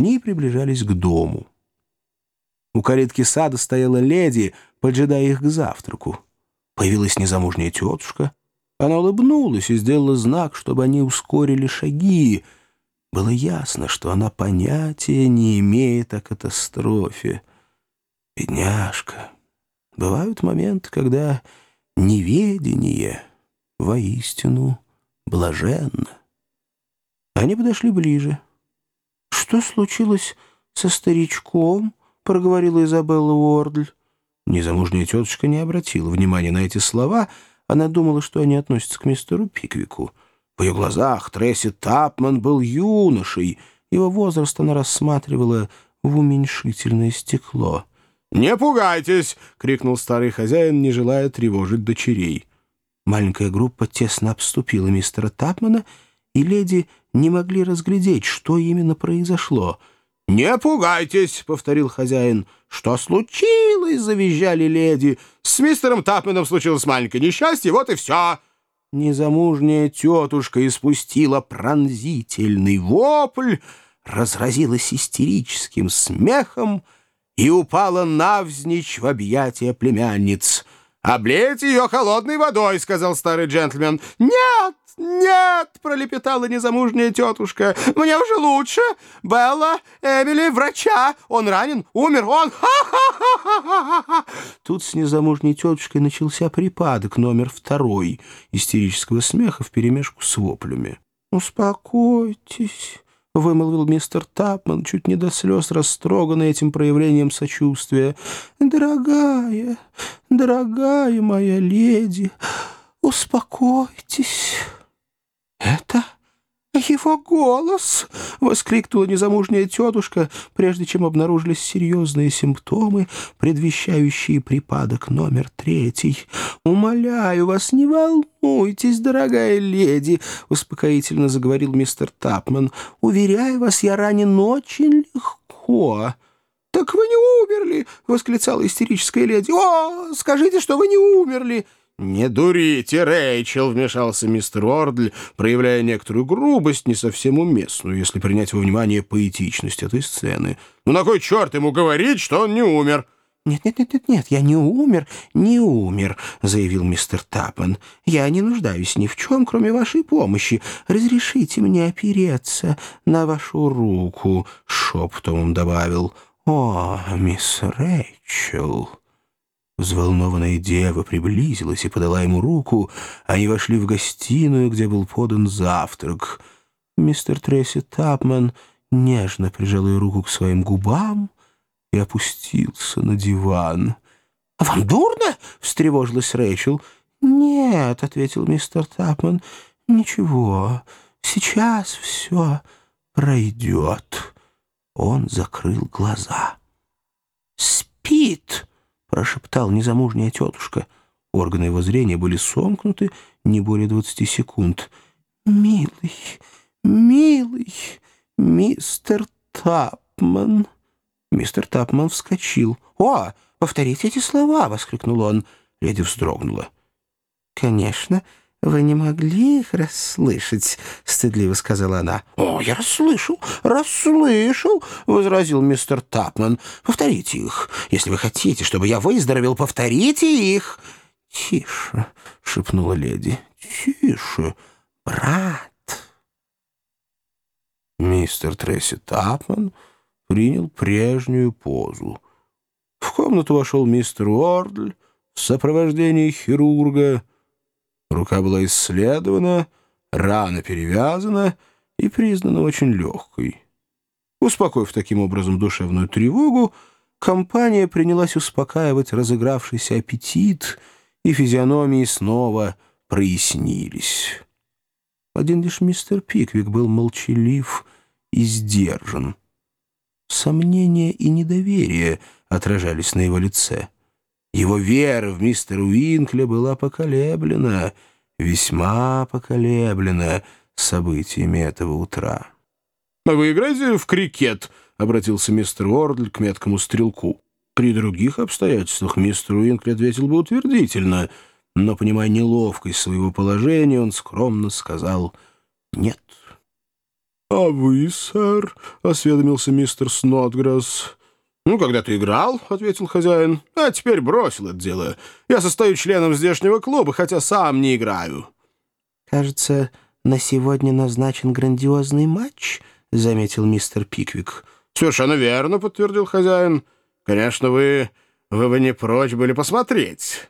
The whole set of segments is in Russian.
Они приближались к дому. У калитки сада стояла леди, поджидая их к завтраку. Появилась незамужняя тетушка. Она улыбнулась и сделала знак, чтобы они ускорили шаги. Было ясно, что она понятия не имеет о катастрофе. Бедняжка. Бывают моменты, когда неведение воистину блаженно. Они подошли ближе. «Что случилось со старичком?» — проговорила Изабелла Уордль. Незамужняя тетушка не обратила внимания на эти слова. Она думала, что они относятся к мистеру Пиквику. В ее глазах Тресси Тапман был юношей. Его возраст она рассматривала в уменьшительное стекло. «Не пугайтесь!» — крикнул старый хозяин, не желая тревожить дочерей. Маленькая группа тесно обступила мистера Тапмана, и леди не могли разглядеть, что именно произошло — «Не пугайтесь», — повторил хозяин. «Что случилось?» — завизжали леди. «С мистером Тапменом случилось маленькое несчастье, вот и все». Незамужняя тетушка испустила пронзительный вопль, разразилась истерическим смехом и упала навзничь в объятия племянниц. «Облейте ее холодной водой», — сказал старый джентльмен. «Нет!» «Нет!» — пролепетала незамужняя тетушка. «Мне уже лучше! Белла, Эмили, врача! Он ранен, умер, он... Ха-ха-ха-ха-ха!» Тут с незамужней тетушкой начался припадок номер второй истерического смеха вперемешку с воплями. «Успокойтесь!» — вымолвил мистер Тапман, чуть не до слез растроганный этим проявлением сочувствия. «Дорогая, дорогая моя леди, успокойтесь!» «Это его голос!» — воскликнула незамужняя тетушка, прежде чем обнаружились серьезные симптомы, предвещающие припадок номер третий. «Умоляю вас, не волнуйтесь, дорогая леди!» — успокоительно заговорил мистер Тапман. «Уверяю вас, я ранен очень легко». «Так вы не умерли!» — восклицала истерическая леди. «О, скажите, что вы не умерли!» «Не дурите, Рэйчел!» — вмешался мистер Ордль, проявляя некоторую грубость, не совсем уместную, если принять во внимание поэтичность этой сцены. «Ну на кой черт ему говорить, что он не умер?» «Нет-нет-нет-нет, я не умер, не умер», — заявил мистер Таппен. «Я не нуждаюсь ни в чем, кроме вашей помощи. Разрешите мне опереться на вашу руку», — шепотом добавил. «О, мисс Рэйчел!» Взволнованная дева приблизилась и подала ему руку. Они вошли в гостиную, где был подан завтрак. Мистер Тресси Тапман нежно прижал ее руку к своим губам и опустился на диван. «А вам дурно?» — встревожилась Рэйчел. «Нет», — ответил мистер Тапман, — «ничего, сейчас все пройдет». Он закрыл глаза. «Спит!» Прошептал незамужняя тетушка. Органы его зрения были сомкнуты не более двадцати секунд. «Милый, милый, мистер Тапман!» Мистер Тапман вскочил. «О, повторите эти слова!» — воскликнул он. Леди вздрогнула. «Конечно, вы не могли их расслышать», — стыдливо сказала она. «О, я расслышал, расслышал», — возразил мистер Тапман. «Повторите их. Если вы хотите, чтобы я выздоровел, повторите их». «Тише», — шепнула леди. «Тише, брат». Мистер Тресси Тапман принял прежнюю позу. В комнату вошел мистер Уордль в сопровождении хирурга — Рука была исследована, рана перевязана и признана очень легкой. Успокоив таким образом душевную тревогу, компания принялась успокаивать разыгравшийся аппетит, и физиономии снова прояснились. Один лишь мистер Пиквик был молчалив и сдержан. Сомнения и недоверие отражались на его лице — его вера в мистера Уинкля была поколеблена, весьма поколеблена событиями этого утра. «А «Вы играете в крикет?» — обратился мистер Уордль к меткому стрелку. При других обстоятельствах мистер Уинкли ответил бы утвердительно, но, понимая неловкость своего положения, он скромно сказал «нет». «А вы, сэр?» — осведомился мистер Снотграсс. «Ну, когда ты играл», — ответил хозяин, — «а теперь бросил это дело. Я состою членом здешнего клуба, хотя сам не играю». «Кажется, на сегодня назначен грандиозный матч», — заметил мистер Пиквик. «Совершенно верно», — подтвердил хозяин. «Конечно, вы... вы бы не прочь были посмотреть».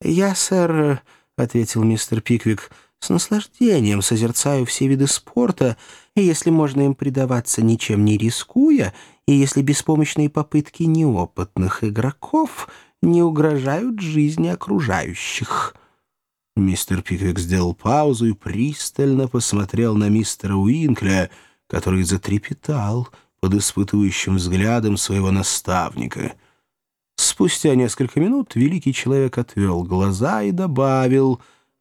«Я, сэр», — ответил мистер Пиквик, — «с наслаждением созерцаю все виды спорта, и если можно им предаваться ничем не рискуя, и если беспомощные попытки неопытных игроков не угрожают жизни окружающих». Мистер Пиквик сделал паузу и пристально посмотрел на мистера Уинкля, который затрепетал под испытывающим взглядом своего наставника. Спустя несколько минут великий человек отвел глаза и добавил,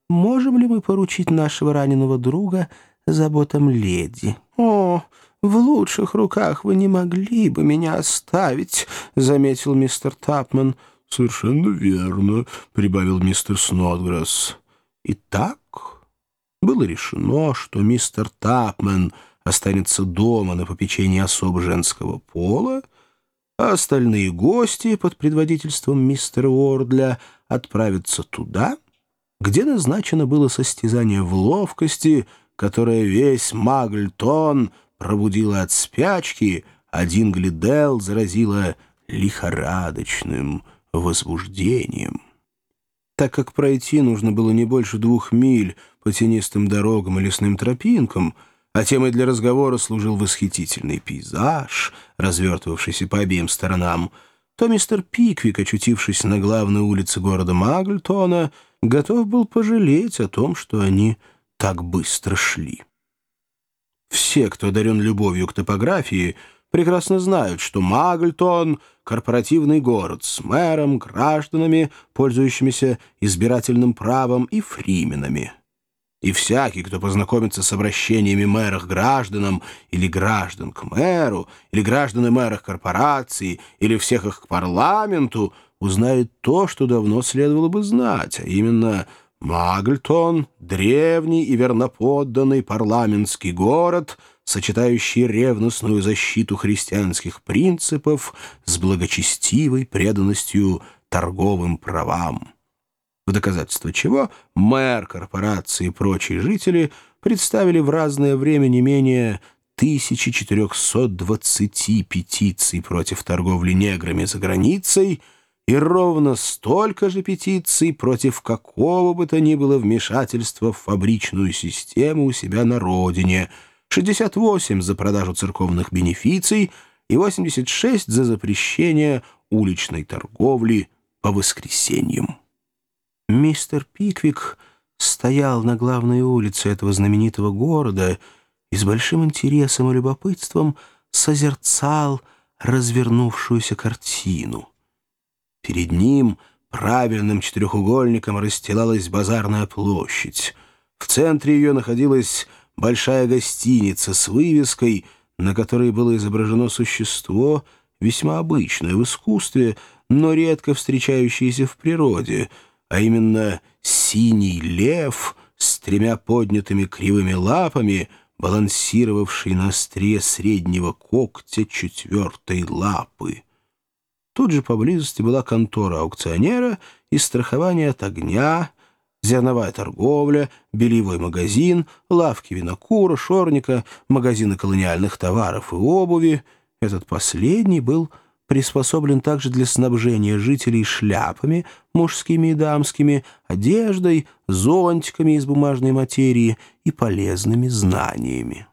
«Можем ли мы поручить нашего раненого друга заботам леди?» «О, в лучших руках вы не могли бы меня оставить», — заметил мистер Тапман. «Совершенно верно», — прибавил мистер Снодграсс. Итак, было решено, что мистер Тапмен останется дома на попечении особ женского пола, а остальные гости под предводительством мистера Уордля отправятся туда, где назначено было состязание в ловкости, которое весь Магльтон пробудило от спячки, а Динглидел заразило лихорадочным возбуждением. Так как пройти нужно было не больше двух миль по тенистым дорогам и лесным тропинкам, а темой для разговора служил восхитительный пейзаж, развертывавшийся по обеим сторонам, то мистер Пиквик, очутившись на главной улице города Магльтона, готов был пожалеть о том, что они так быстро шли. Все, кто одарен любовью к топографии, прекрасно знают, что Магльтон — корпоративный город с мэром, гражданами, пользующимися избирательным правом, и фрименами. И всякий, кто познакомится с обращениями мэра к гражданам или граждан к мэру, или граждан и мэра к корпорации, или всех их к парламенту, узнает то, что давно следовало бы знать, а именно Магльтон — древний и верноподданный парламентский город — сочетающий ревностную защиту христианских принципов с благочестивой преданностью торговым правам. В доказательство чего мэр корпорации и прочие жители представили в разное время не менее 1420 петиций против торговли неграми за границей и ровно столько же петиций против какого бы то ни было вмешательства в фабричную систему у себя на родине – 68 за продажу церковных бенефиций и 86 за запрещение уличной торговли по воскресеньям. Мистер Пиквик стоял на главной улице этого знаменитого города и с большим интересом и любопытством созерцал развернувшуюся картину. Перед ним правильным четырехугольником расстилалась базарная площадь. В центре ее находилась большая гостиница с вывеской, на которой было изображено существо, весьма обычное в искусстве, но редко встречающееся в природе, а именно синий лев с тремя поднятыми кривыми лапами, балансировавший на острие среднего когтя четвертой лапы. Тут же поблизости была контора аукционера и страхование от огня — зерновая торговля, бельевой магазин, лавки винокура, шорника, магазины колониальных товаров и обуви. Этот последний был приспособлен также для снабжения жителей шляпами, мужскими и дамскими, одеждой, зонтиками из бумажной материи и полезными знаниями.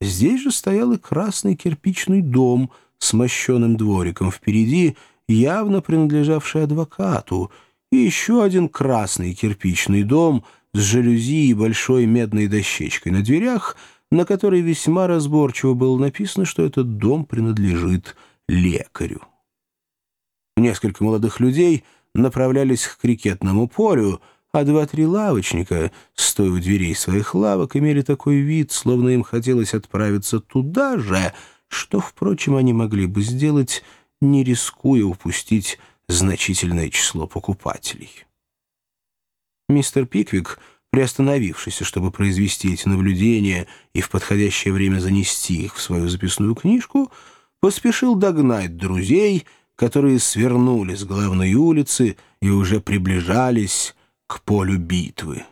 Здесь же стоял и красный кирпичный дом с мощеным двориком. Впереди, явно принадлежавший адвокату — и еще один красный кирпичный дом с жалюзи и большой медной дощечкой на дверях, на которой весьма разборчиво было написано, что этот дом принадлежит лекарю. Несколько молодых людей направлялись к крикетному полю, а два-три лавочника, стоя у дверей своих лавок, имели такой вид, словно им хотелось отправиться туда же, что, впрочем, они могли бы сделать, не рискуя упустить значительное число покупателей. Мистер Пиквик приостановившийся, чтобы произвести эти наблюдения и в подходящее время занести их в свою записную книжку, поспешил догнать друзей, которые свернули с главной улицы и уже приближались к полю битвы.